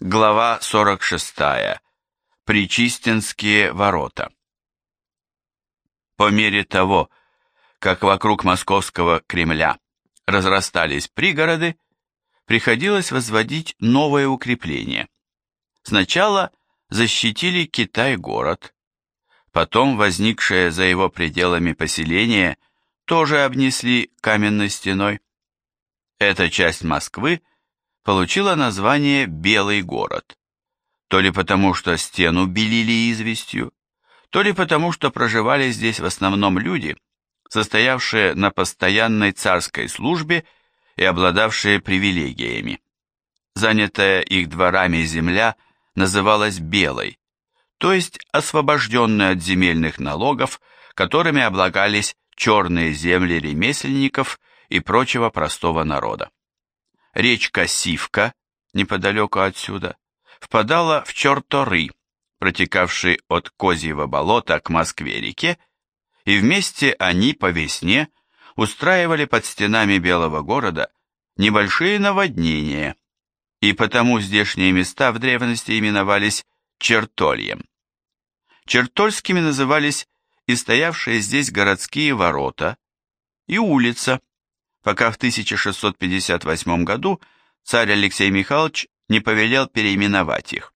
Глава 46. Причистинские ворота. По мере того, как вокруг московского Кремля разрастались пригороды, приходилось возводить новое укрепление. Сначала защитили Китай-город, потом возникшее за его пределами поселение тоже обнесли каменной стеной. Эта часть Москвы – получила название «Белый город». То ли потому, что стену белили известью, то ли потому, что проживали здесь в основном люди, состоявшие на постоянной царской службе и обладавшие привилегиями. Занятая их дворами земля называлась «белой», то есть освобожденная от земельных налогов, которыми облагались черные земли ремесленников и прочего простого народа речка Сивка, неподалеку отсюда, впадала в Черторы, протекавший от Козьего болота к Москве-реке, и вместе они по весне устраивали под стенами Белого города небольшие наводнения, и потому здешние места в древности именовались Чертольем. Чертольскими назывались и стоявшие здесь городские ворота, и улица, пока в 1658 году царь Алексей Михайлович не повелел переименовать их.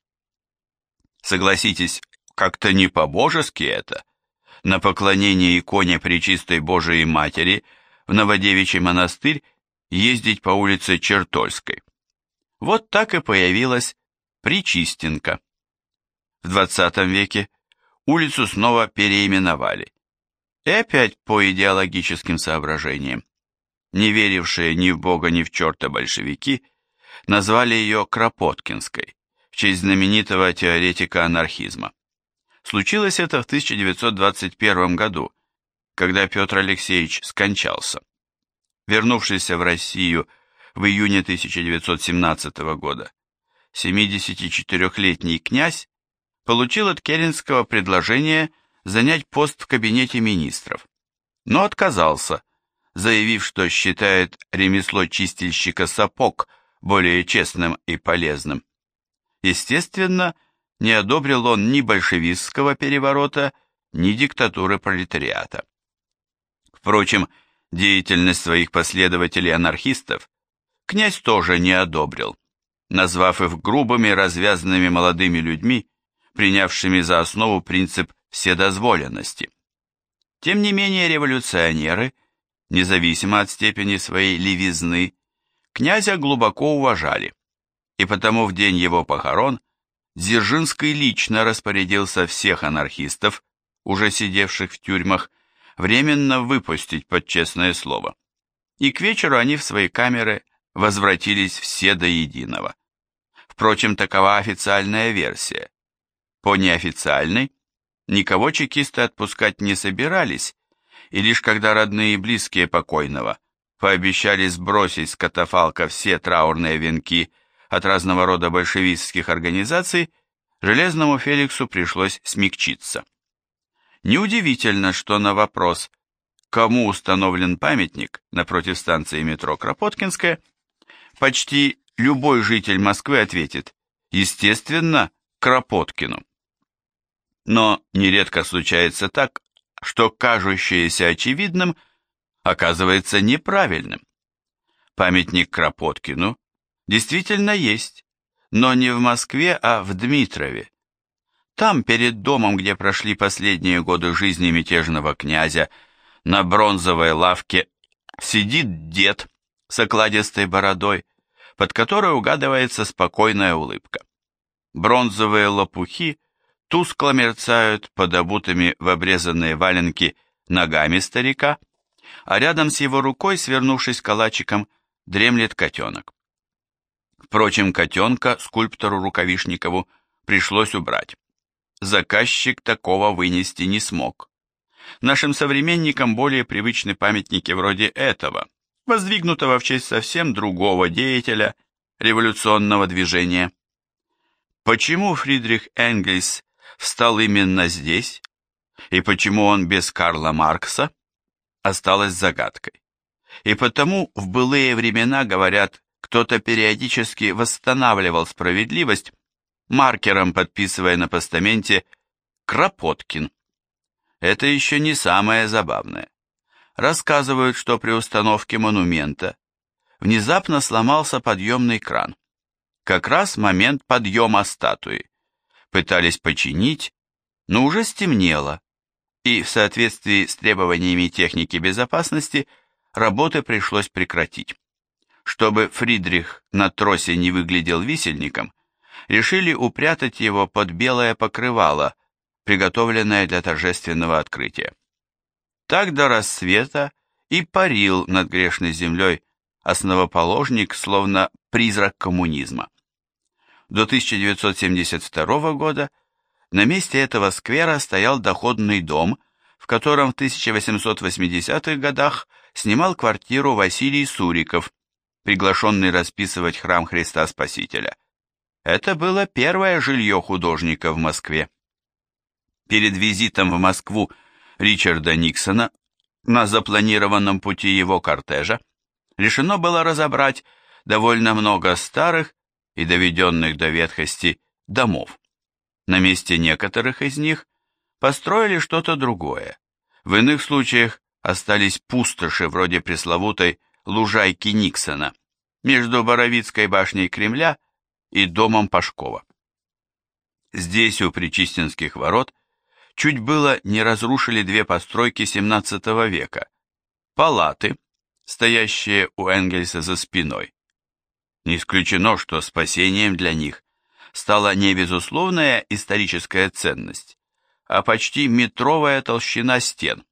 Согласитесь, как-то не по-божески это. На поклонение иконе Пречистой Божией Матери в Новодевичий монастырь ездить по улице Чертольской. Вот так и появилась Причистенка. В 20 веке улицу снова переименовали. И опять по идеологическим соображениям не верившие ни в Бога, ни в черта большевики, назвали ее Кропоткинской, в честь знаменитого теоретика анархизма. Случилось это в 1921 году, когда Петр Алексеевич скончался. Вернувшийся в Россию в июне 1917 года, 74-летний князь получил от Керенского предложение занять пост в кабинете министров, но отказался, заявив, что считает ремесло чистильщика сапог более честным и полезным. Естественно, не одобрил он ни большевистского переворота, ни диктатуры пролетариата. Впрочем, деятельность своих последователей-анархистов князь тоже не одобрил, назвав их грубыми развязанными молодыми людьми, принявшими за основу принцип вседозволенности. Тем не менее революционеры – независимо от степени своей левизны, князя глубоко уважали, и потому в день его похорон Дзержинский лично распорядился всех анархистов, уже сидевших в тюрьмах, временно выпустить под честное слово. И к вечеру они в свои камеры возвратились все до единого. Впрочем, такова официальная версия. По неофициальной, никого чекисты отпускать не собирались, и лишь когда родные и близкие покойного пообещали сбросить с катафалка все траурные венки от разного рода большевистских организаций, Железному Феликсу пришлось смягчиться. Неудивительно, что на вопрос, кому установлен памятник напротив станции метро Кропоткинская, почти любой житель Москвы ответит, естественно, Кропоткину. Но нередко случается так, что кажущееся очевидным оказывается неправильным. Памятник Кропоткину действительно есть, но не в Москве, а в Дмитрове. Там, перед домом, где прошли последние годы жизни мятежного князя, на бронзовой лавке сидит дед с окладистой бородой, под которой угадывается спокойная улыбка. Бронзовые лопухи – тускло мерцают под обутыми в обрезанные валенки ногами старика, а рядом с его рукой, свернувшись калачиком, дремлет котенок. Впрочем, котенка скульптору Рукавишникову пришлось убрать. Заказчик такого вынести не смог. Нашим современникам более привычны памятники вроде этого, воздвигнутого в честь совсем другого деятеля революционного движения. Почему Фридрих Энгельс встал именно здесь, и почему он без Карла Маркса, осталось загадкой. И потому в былые времена, говорят, кто-то периодически восстанавливал справедливость, маркером подписывая на постаменте «Кропоткин». Это еще не самое забавное. Рассказывают, что при установке монумента внезапно сломался подъемный кран. Как раз момент подъема статуи. Пытались починить, но уже стемнело, и в соответствии с требованиями техники безопасности работы пришлось прекратить. Чтобы Фридрих на тросе не выглядел висельником, решили упрятать его под белое покрывало, приготовленное для торжественного открытия. Так до рассвета и парил над грешной землей основоположник, словно призрак коммунизма. До 1972 года на месте этого сквера стоял доходный дом, в котором в 1880-х годах снимал квартиру Василий Суриков, приглашенный расписывать храм Христа Спасителя. Это было первое жилье художника в Москве. Перед визитом в Москву Ричарда Никсона на запланированном пути его кортежа решено было разобрать довольно много старых и доведенных до ветхости домов. На месте некоторых из них построили что-то другое. В иных случаях остались пустоши вроде пресловутой лужайки Никсона между Боровицкой башней Кремля и домом Пашкова. Здесь, у Причистинских ворот, чуть было не разрушили две постройки XVII века. Палаты, стоящие у Энгельса за спиной. Не исключено, что спасением для них стала не безусловная историческая ценность, а почти метровая толщина стен.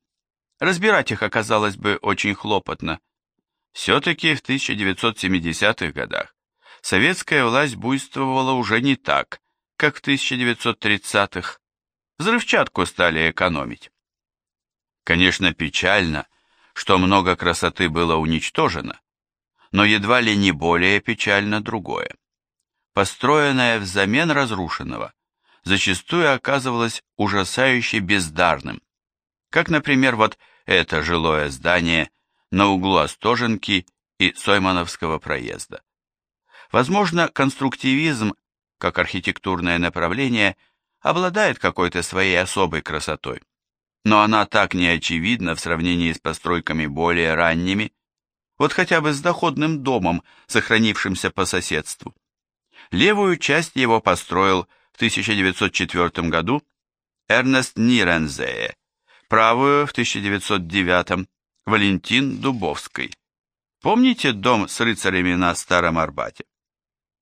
Разбирать их оказалось бы очень хлопотно. Все-таки в 1970-х годах советская власть буйствовала уже не так, как в 1930-х. Взрывчатку стали экономить. Конечно, печально, что много красоты было уничтожено, но едва ли не более печально другое. Построенное взамен разрушенного зачастую оказывалось ужасающе бездарным, как, например, вот это жилое здание на углу Остоженки и Соймановского проезда. Возможно, конструктивизм, как архитектурное направление, обладает какой-то своей особой красотой, но она так неочевидна в сравнении с постройками более ранними, вот хотя бы с доходным домом, сохранившимся по соседству. Левую часть его построил в 1904 году Эрнест Нирензее, правую в 1909 Валентин Дубовский. Помните дом с рыцарями на Старом Арбате?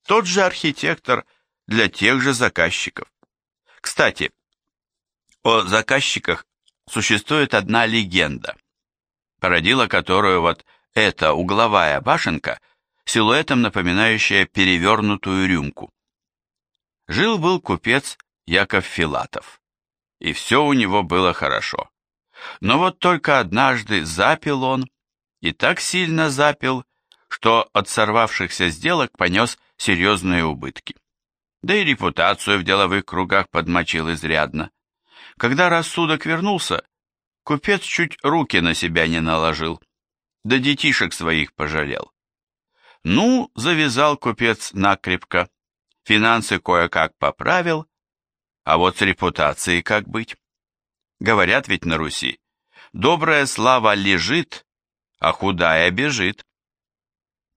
Тот же архитектор для тех же заказчиков. Кстати, о заказчиках существует одна легенда, породила которую вот эта угловая башенка, силуэтом напоминающая перевернутую рюмку. Жил-был купец Яков Филатов, и все у него было хорошо. Но вот только однажды запил он, и так сильно запил, что от сорвавшихся сделок понес серьезные убытки. Да и репутацию в деловых кругах подмочил изрядно. Когда рассудок вернулся, купец чуть руки на себя не наложил, да детишек своих пожалел. Ну, завязал купец накрепко, финансы кое-как поправил, а вот с репутацией как быть? Говорят ведь на Руси, добрая слава лежит, а худая бежит.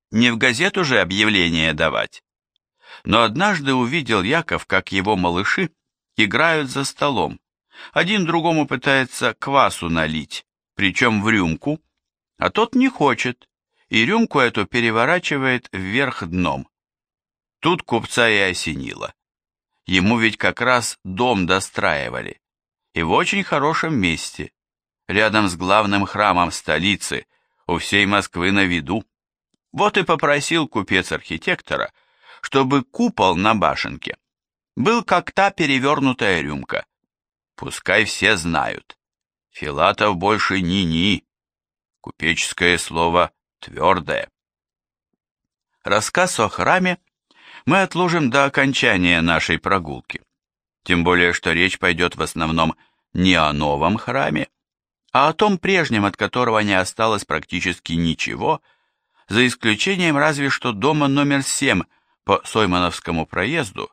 Не в газету же объявление давать. Но однажды увидел Яков, как его малыши играют за столом. Один другому пытается квасу налить, причем в рюмку, а тот не хочет, и рюмку эту переворачивает вверх дном. Тут купца и осенило. Ему ведь как раз дом достраивали и в очень хорошем месте, рядом с главным храмом столицы, у всей Москвы на виду. Вот и попросил купец архитектора, чтобы купол на башенке был как та перевернутая рюмка. Пускай все знают. Филатов больше ни-ни. Купеческое слово твердое. Рассказ о храме мы отложим до окончания нашей прогулки. Тем более, что речь пойдет в основном не о новом храме, а о том прежнем, от которого не осталось практически ничего, за исключением разве что дома номер 7 по Соймановскому проезду,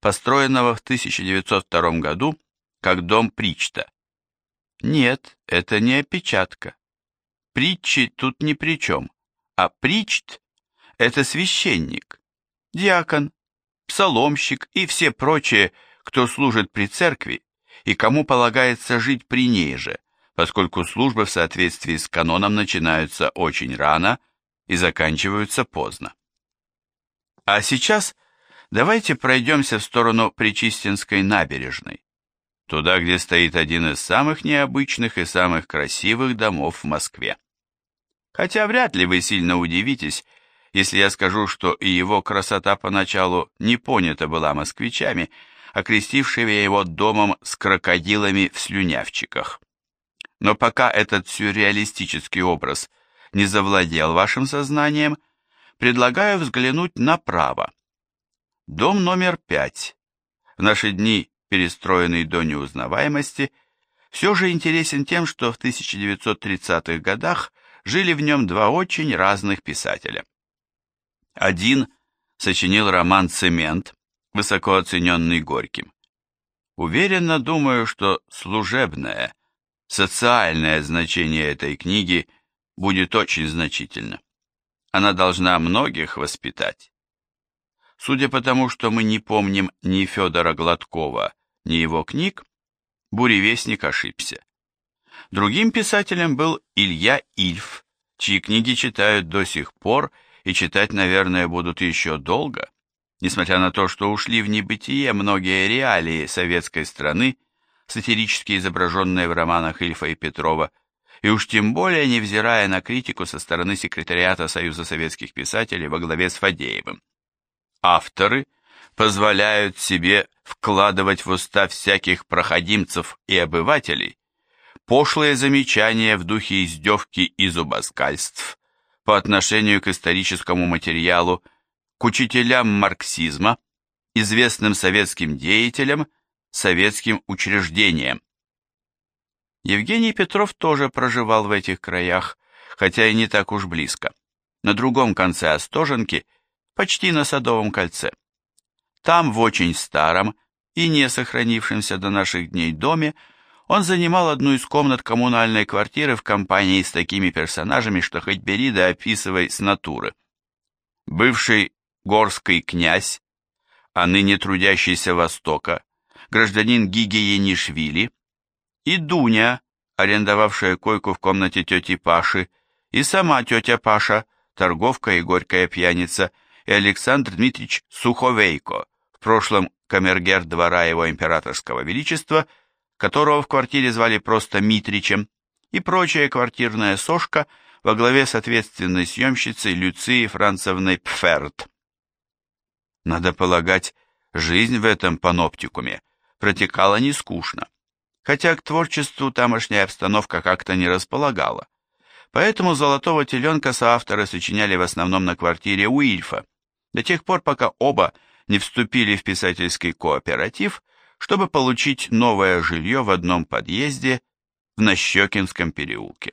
построенного в 1902 году как дом Причта. Нет, это не опечатка. Притчи тут ни при чем, а Причт – это священник, диакон, псаломщик и все прочие, кто служит при церкви и кому полагается жить при ней же, поскольку службы в соответствии с каноном начинаются очень рано и заканчиваются поздно. А сейчас давайте пройдемся в сторону Причистинской набережной, туда, где стоит один из самых необычных и самых красивых домов в Москве. Хотя вряд ли вы сильно удивитесь, если я скажу, что и его красота поначалу не понята была москвичами, окрестившими его домом с крокодилами в слюнявчиках. Но пока этот сюрреалистический образ не завладел вашим сознанием, предлагаю взглянуть направо. Дом номер пять, в наши дни перестроенный до неузнаваемости, все же интересен тем, что в 1930-х годах жили в нем два очень разных писателя. Один сочинил роман «Цемент», высоко оцененный Горьким. Уверенно думаю, что служебное, социальное значение этой книги будет очень значительно. Она должна многих воспитать. Судя по тому, что мы не помним ни Федора Гладкова, ни его книг, буревестник ошибся. Другим писателем был Илья Ильф, чьи книги читают до сих пор и читать, наверное, будут еще долго, несмотря на то, что ушли в небытие многие реалии советской страны, сатирически изображенные в романах Ильфа и Петрова, и уж тем более невзирая на критику со стороны секретариата Союза советских писателей во главе с Фадеевым. Авторы позволяют себе вкладывать в уста всяких проходимцев и обывателей пошлые замечания в духе издевки и зубоскальств по отношению к историческому материалу, к учителям марксизма, известным советским деятелям, советским учреждениям. Евгений Петров тоже проживал в этих краях, хотя и не так уж близко, на другом конце Остоженки, почти на Садовом кольце. Там, в очень старом и не сохранившемся до наших дней доме, он занимал одну из комнат коммунальной квартиры в компании с такими персонажами, что хоть бери да описывай с натуры. Бывший горский князь, а ныне трудящийся Востока, гражданин Гигиенишвили, и Дуня, арендовавшая койку в комнате тети Паши, и сама тетя Паша, торговка и горькая пьяница, и Александр Дмитриевич Суховейко, в прошлом камергер двора его императорского величества – которого в квартире звали просто Митричем, и прочая квартирная сошка во главе с ответственной съемщицей Люцией Францевной Пферт. Надо полагать, жизнь в этом паноптикуме протекала не скучно, хотя к творчеству тамошняя обстановка как-то не располагала. Поэтому «Золотого теленка» соавторы сочиняли в основном на квартире Уильфа, до тех пор, пока оба не вступили в писательский кооператив чтобы получить новое жилье в одном подъезде в Нащекинском переулке.